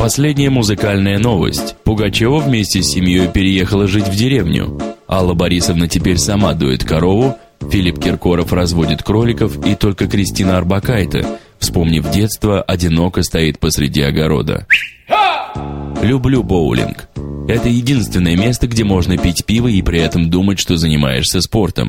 Последняя музыкальная новость. Пугачева вместе с семьей переехала жить в деревню. Алла Борисовна теперь сама дует корову, Филипп Киркоров разводит кроликов, и только Кристина Арбакайте, вспомнив детство, одиноко стоит посреди огорода. Люблю боулинг. Это единственное место, где можно пить пиво и при этом думать, что занимаешься спортом.